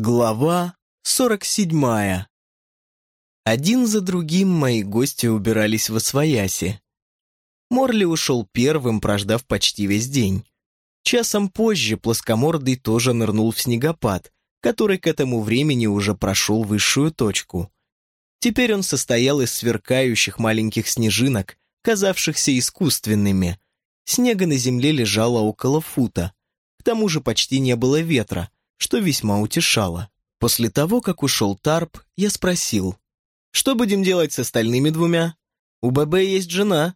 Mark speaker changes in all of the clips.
Speaker 1: Глава 47. Один за другим мои гости убирались в освояси. Морли ушел первым, прождав почти весь день. Часом позже плоскомордый тоже нырнул в снегопад, который к этому времени уже прошел высшую точку. Теперь он состоял из сверкающих маленьких снежинок, казавшихся искусственными. Снега на земле лежало около фута. К тому же почти не было ветра, что весьма утешало. После того, как ушел Тарп, я спросил, «Что будем делать с остальными двумя? У ББ есть жена».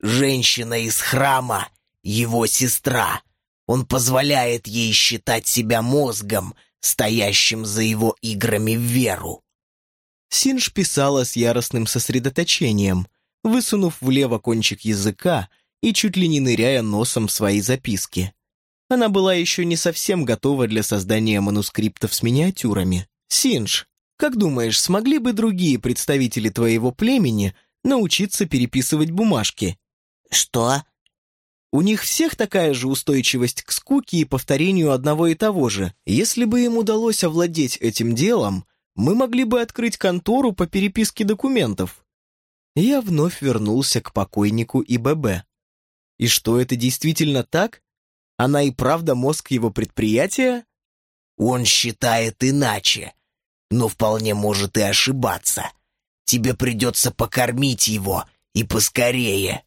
Speaker 2: «Женщина из храма, его сестра. Он позволяет ей считать себя мозгом, стоящим за его играми в веру».
Speaker 1: Синж писала с яростным сосредоточением, высунув влево кончик языка и чуть ли не ныряя носом в свои записки. Она была еще не совсем готова для создания манускриптов с миниатюрами. Синж, как думаешь, смогли бы другие представители твоего племени научиться переписывать бумажки?
Speaker 2: Что?
Speaker 1: У них всех такая же устойчивость к скуке и повторению одного и того же. Если бы им удалось овладеть этим делом, мы могли бы открыть контору по переписке документов. Я вновь вернулся к покойнику и ББ. И что, это действительно так? Она и правда мозг его предприятия?
Speaker 2: Он считает иначе, но вполне может и ошибаться. Тебе придется покормить его, и поскорее.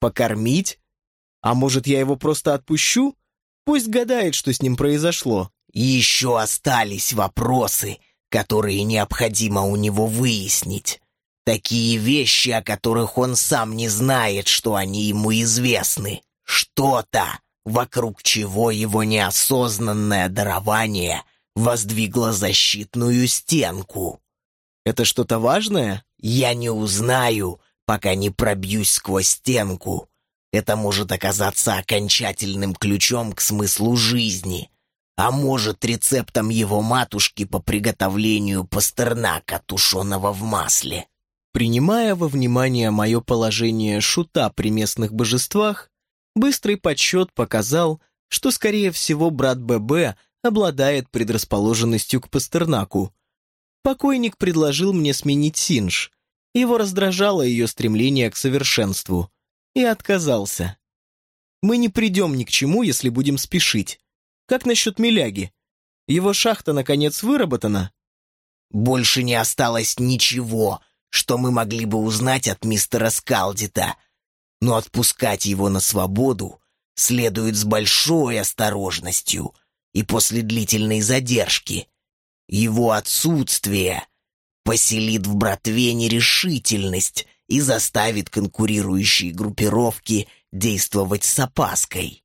Speaker 1: Покормить? А может, я его просто отпущу? Пусть гадает, что с ним произошло.
Speaker 2: Еще остались вопросы, которые необходимо у него выяснить. Такие вещи, о которых он сам не знает, что они ему известны. Что-то, вокруг чего его неосознанное дарование воздвигло защитную стенку.
Speaker 1: Это что-то важное?
Speaker 2: Я не узнаю, пока не пробьюсь сквозь стенку. Это может оказаться окончательным ключом к смыслу жизни, а может рецептом его матушки по приготовлению пастернака, тушеного в масле.
Speaker 1: Принимая во внимание мое положение шута при местных божествах, Быстрый подсчет показал, что, скорее всего, брат ББ обладает предрасположенностью к Пастернаку. Покойник предложил мне сменить Синж. Его раздражало ее стремление к совершенству. И отказался. Мы не придем ни к чему, если будем спешить. Как насчет Миляги? Его шахта, наконец, выработана?
Speaker 2: Больше не осталось ничего, что мы могли бы узнать от мистера Скалдита — но отпускать его на свободу следует с большой осторожностью и после длительной задержки. Его отсутствие поселит в братве нерешительность и заставит конкурирующие группировки действовать с опаской.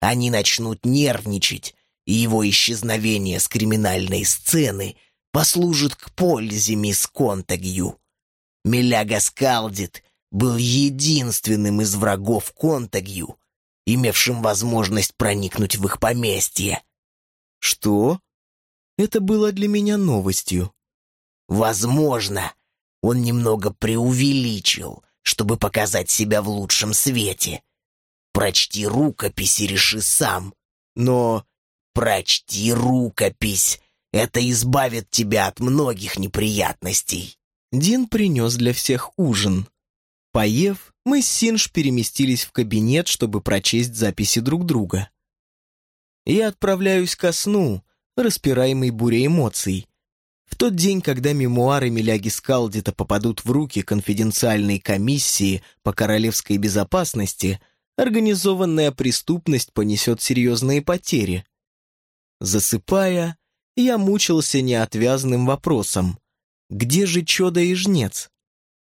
Speaker 2: Они начнут нервничать, и его исчезновение с криминальной сцены послужит к пользе мисс Контагью. Миляга скалдит был единственным из врагов Контагью, имевшим возможность проникнуть в их поместье.
Speaker 1: Что? Это было для меня новостью.
Speaker 2: Возможно, он немного преувеличил, чтобы показать себя в лучшем свете. Прочти рукопись и реши сам. Но прочти рукопись. Это избавит тебя от многих неприятностей.
Speaker 1: Дин принес для всех ужин. Поев, мы с Синж переместились в кабинет, чтобы прочесть записи друг друга. Я отправляюсь ко сну, распираемый бурей эмоций. В тот день, когда мемуары Миляги Скалдита попадут в руки конфиденциальной комиссии по королевской безопасности, организованная преступность понесет серьезные потери. Засыпая, я мучился неотвязным вопросом. Где же чудо и жнец?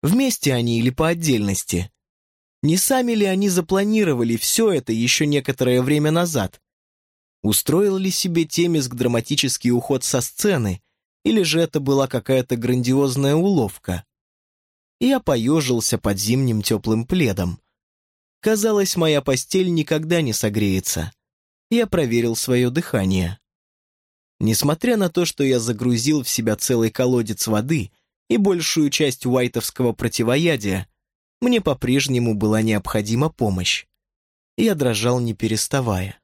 Speaker 1: Вместе они или по отдельности? Не сами ли они запланировали все это еще некоторое время назад? Устроил ли себе Темиск драматический уход со сцены, или же это была какая-то грандиозная уловка? Я поежился под зимним теплым пледом. Казалось, моя постель никогда не согреется. Я проверил свое дыхание. Несмотря на то, что я загрузил в себя целый колодец воды — и большую часть уайтовского противоядия, мне по-прежнему была необходима помощь. Я дрожал не переставая.